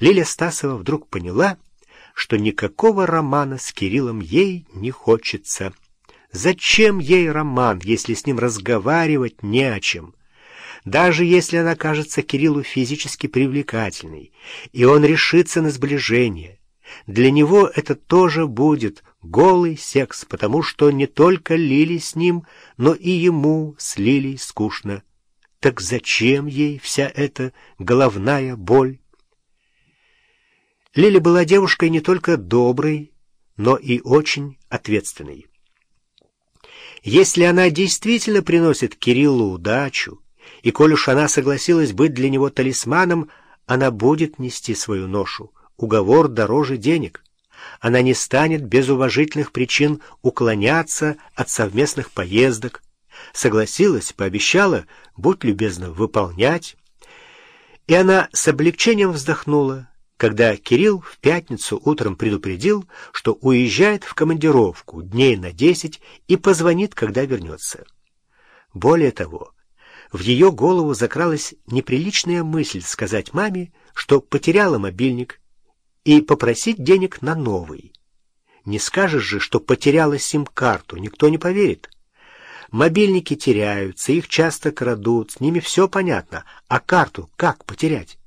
Лиля Стасова вдруг поняла, что никакого романа с Кириллом ей не хочется. Зачем ей роман, если с ним разговаривать не о чем? Даже если она кажется Кириллу физически привлекательной, и он решится на сближение, для него это тоже будет голый секс, потому что не только Лили с ним, но и ему с Лилей скучно. Так зачем ей вся эта головная боль? Лиля была девушкой не только доброй, но и очень ответственной. Если она действительно приносит Кириллу удачу, и коль уж она согласилась быть для него талисманом, она будет нести свою ношу. Уговор дороже денег. Она не станет без уважительных причин уклоняться от совместных поездок. Согласилась, пообещала, будь любезна, выполнять. И она с облегчением вздохнула, когда Кирилл в пятницу утром предупредил, что уезжает в командировку дней на десять и позвонит, когда вернется. Более того, в ее голову закралась неприличная мысль сказать маме, что потеряла мобильник, и попросить денег на новый. Не скажешь же, что потеряла сим-карту, никто не поверит. Мобильники теряются, их часто крадут, с ними все понятно, а карту как потерять?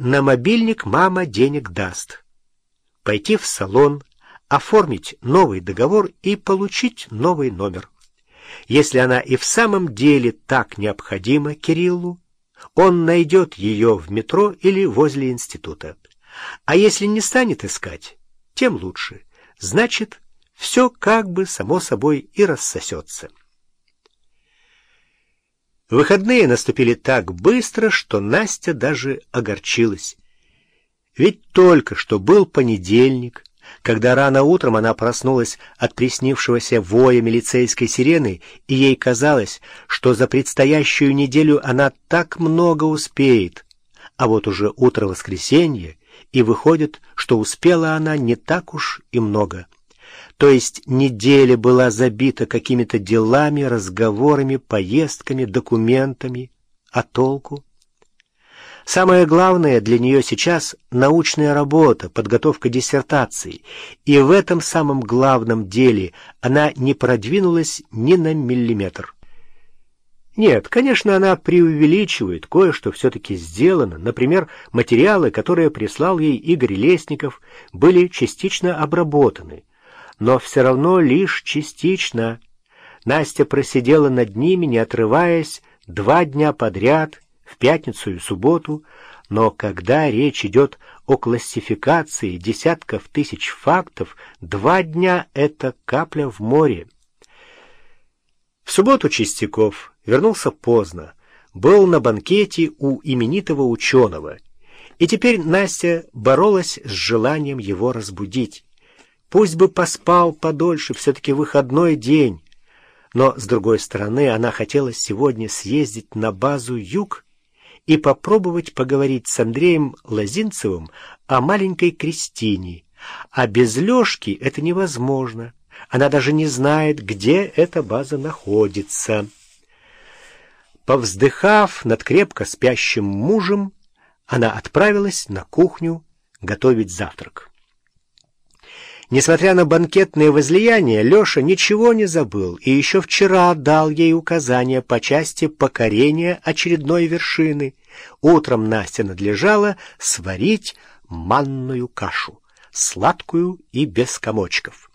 На мобильник мама денег даст. Пойти в салон, оформить новый договор и получить новый номер. Если она и в самом деле так необходима Кириллу, он найдет ее в метро или возле института. А если не станет искать, тем лучше. Значит, все как бы само собой и рассосется. Выходные наступили так быстро, что Настя даже огорчилась. Ведь только что был понедельник, когда рано утром она проснулась от приснившегося воя милицейской сирены, и ей казалось, что за предстоящую неделю она так много успеет. А вот уже утро воскресенья, и выходит, что успела она не так уж и много. То есть неделя была забита какими-то делами, разговорами, поездками, документами. А толку? Самое главное для нее сейчас — научная работа, подготовка диссертации. И в этом самом главном деле она не продвинулась ни на миллиметр. Нет, конечно, она преувеличивает, кое-что все-таки сделано. Например, материалы, которые прислал ей Игорь Лесников, были частично обработаны. Но все равно лишь частично. Настя просидела над ними, не отрываясь, два дня подряд, в пятницу и субботу, но когда речь идет о классификации десятков тысяч фактов, два дня — это капля в море. В субботу Чистяков вернулся поздно, был на банкете у именитого ученого, и теперь Настя боролась с желанием его разбудить. Пусть бы поспал подольше, все-таки выходной день. Но, с другой стороны, она хотела сегодня съездить на базу «Юг» и попробовать поговорить с Андреем Лозинцевым о маленькой Кристине. А без Лешки это невозможно. Она даже не знает, где эта база находится. Повздыхав над крепко спящим мужем, она отправилась на кухню готовить завтрак. Несмотря на банкетные возлияния, Леша ничего не забыл и еще вчера дал ей указания по части покорения очередной вершины. Утром Настя надлежало сварить манную кашу, сладкую и без комочков.